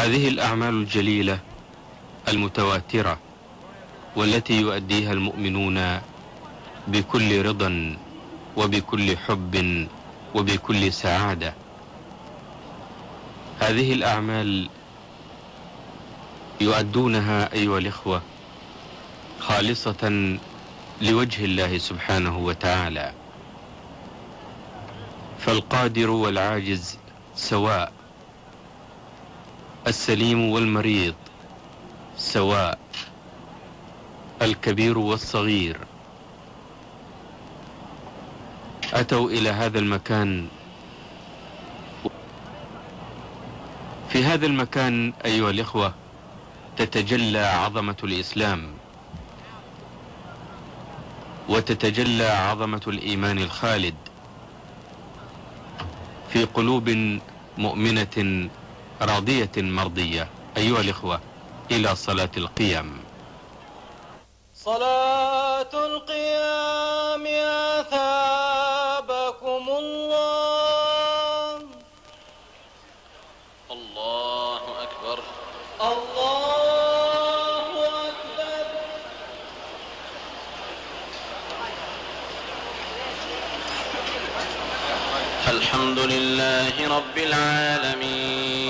هذه الأعمال الجليلة المتواترة والتي يؤديها المؤمنون بكل رضا وبكل حب وبكل سعادة. هذه الأعمال يؤدونها أيها الإخوة خالصة لوجه الله سبحانه وتعالى. فالقادر والعاجز سواء السليم والمريض سواء الكبير والصغير. أتوا إلى هذا المكان. في هذا المكان أيها الإخوة تتجلى عظمة الإسلام. وتتجلى عظمة الإيمان الخالد. في قلوب مؤمنة راضية مرضية. أيها الإخوة إلى صلاة القيام. صلاة القيام أثابكم الله. الله أكبر. الله أكبر. الحمد لله رب العالمين.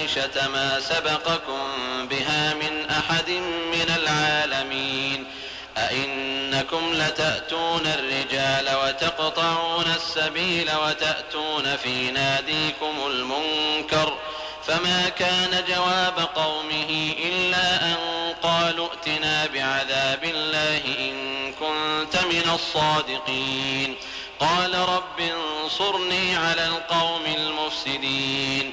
الفاحشة ما سبقكم بها من أحد من العالمين. أئنكم لتأتون الرجال وتقطعون السبيل وتأتون في ناديكم المنكر فما كان جواب قومه إلا أن قالوا ائتنا بعذاب الله إن كنت من الصادقين. قال رب انصرني على القوم المفسدين.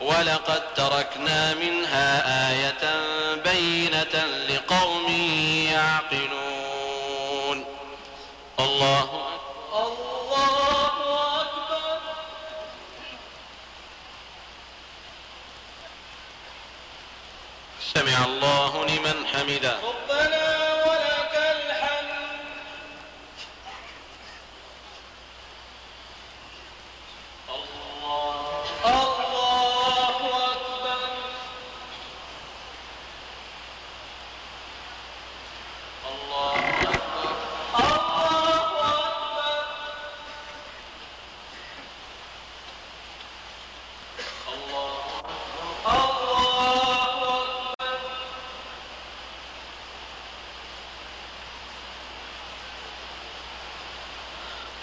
ولقد تركنا منها آية بينة لقوم يعقلون. الله الله أكبر. سمع الله لمن حمده ربنا ولك الحمد الله أكبر الله أكبر الله أكبر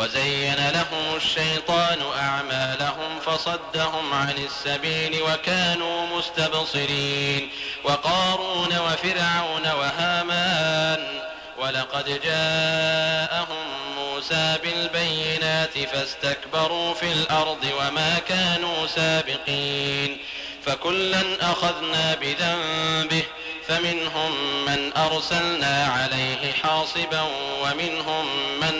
وزين لهم الشيطان أعمالهم فصدهم عن السبيل وكانوا مستبصرين وقارون وفرعون وهامان ولقد جاءهم موسى بالبينات فاستكبروا في الأرض وما كانوا سابقين فكلا أخذنا بذنبه فمنهم من أرسلنا عليه حاصبا ومنهم من